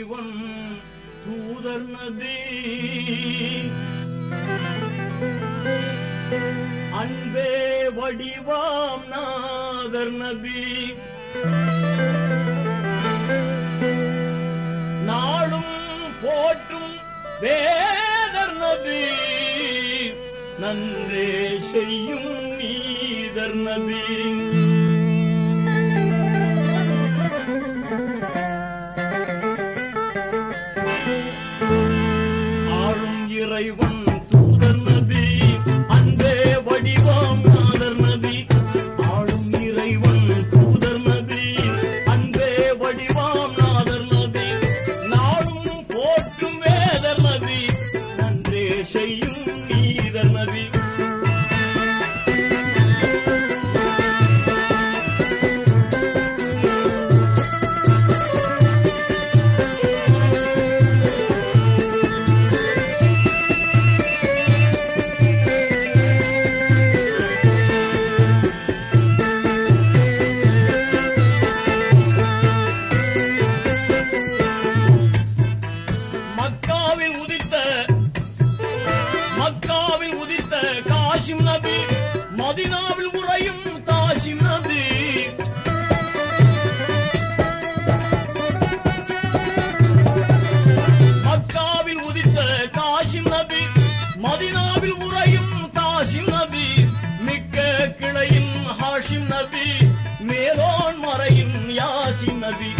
இறைவன் தூதர் நதி. அன்பே வடிவாம் நாதர் நபி நாளும் போற்றும் வேதர் நபி நன்றே செய்யும் நீதர் நபி lady one யாசி நபி மேலோன் மறையும் யாசி நபி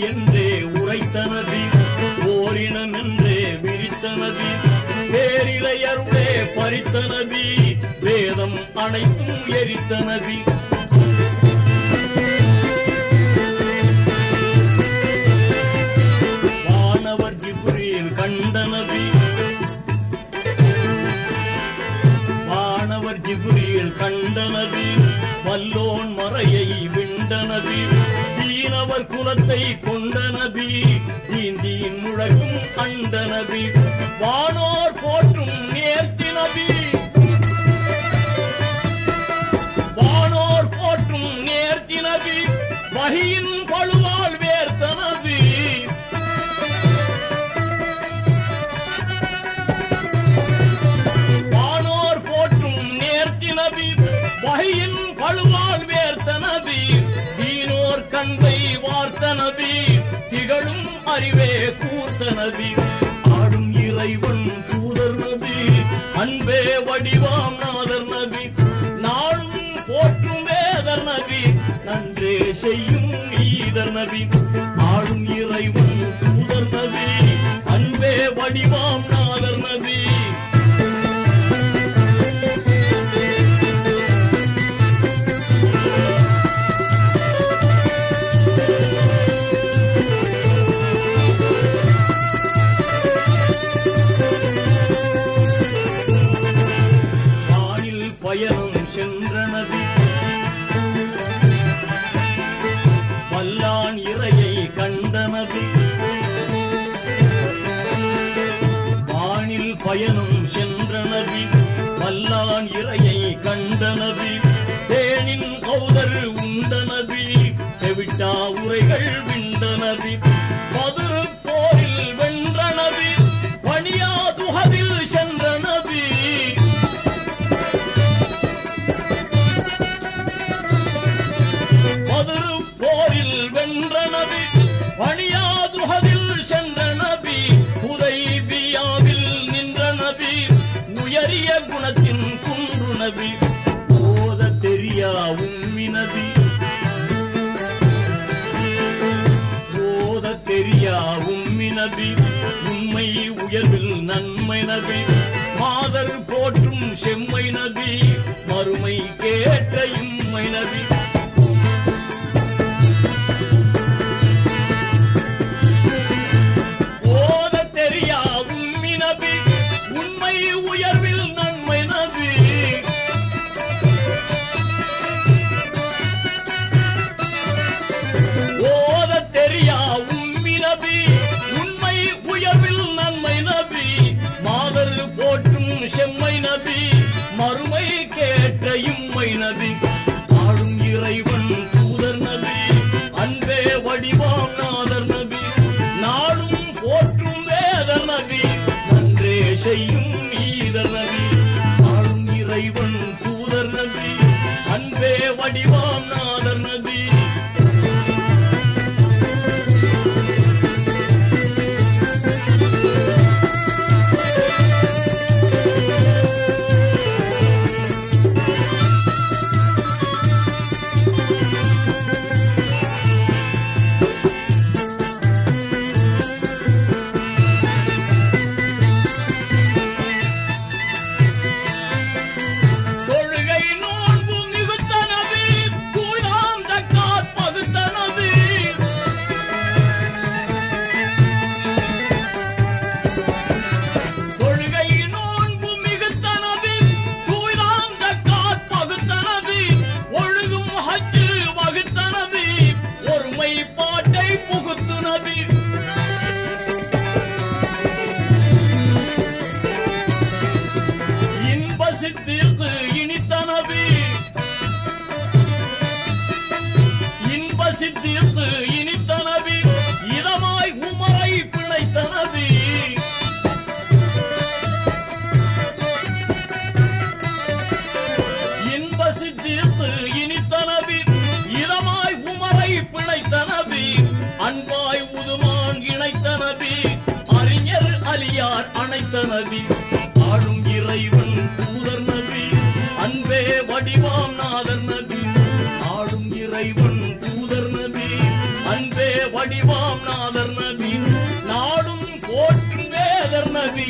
என்றே உரைத்தனதி ஓரினம் என்றே விரித்தனதி பேரிளையருடே பறித்தனதி வேதம் அனைத்தும் எரித்தனதி. வானவர் ஜிப்ரீல் கண்டனதி. வானவர் ஜிப்ரீல் கண்டனதி. வல்லோன் வானவர் குலத்தை கொண்ட நபி இந்தியின் முழக்கும் கண்ட நபி வானோர் போற்றும் நேர்த்தி நபி. வானோர் போற்றும் நேர்த்தி நபி வகையின் பழுவால் வேர்த்த நபி. வானோர் போற்றும் நேர்த்தி நபி வகையின் பழுவால் வேர்த்த நபி. தீனோர் கண்பை நபி திகழும் அறிவே கூர்த்த நபி கண்டனது தேனின் கௌதர் உண்டனது செவிட்டா உரைகள் விண்டனது நபி போரில் வென்றனது நபி பணியா துகதில் சென்ற நபி போரில் வென்ற உம்மி நபி உண்மை உயர்வில் நன்மை நபி மாதர் போற்றும் செம்மை நபி மறுமை கேட்ட இம்மை நபி இம்மை நபி ஆளும் இறைவன். மனித நபி ஆளும் இறைவன் தூதர் நபி அன்பே வடிவாம் நாதர் நபி ஆளும் இறைவன் தூதர் நபி அன்பே வடிவாம் நாதர் நபி நாடும் போற்றும் வேதர் நபி